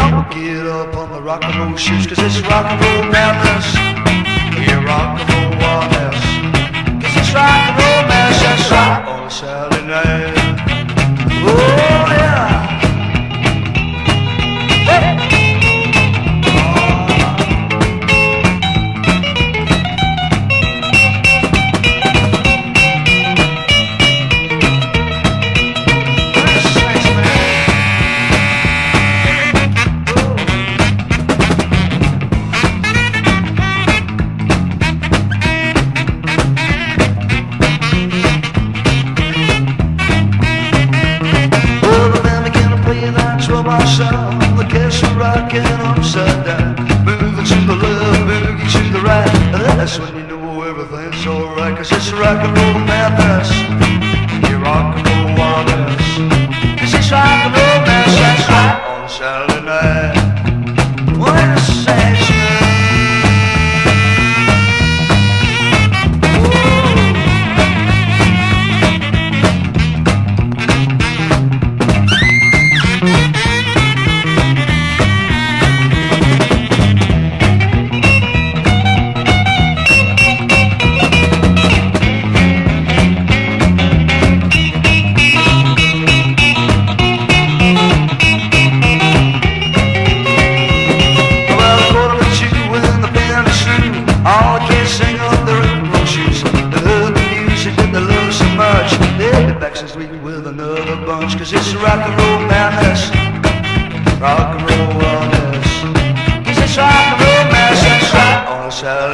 all get up on the rock and roll shoes, cause it's rock and roll madness. Yeah, rock and roll wildness. Cause it's rock and roll madness, that's right. On Saturday night. Myself. The castle rocking upside down. Moving to the left, boogie to the right. That's when you know everything's alright. Cause it's rock and roll madness. Much. They'll be back next week with another bunch. Cause it's rock and roll madness. Rock and roll wellness. Cause it's rock and roll madness. Right. On a Saturday.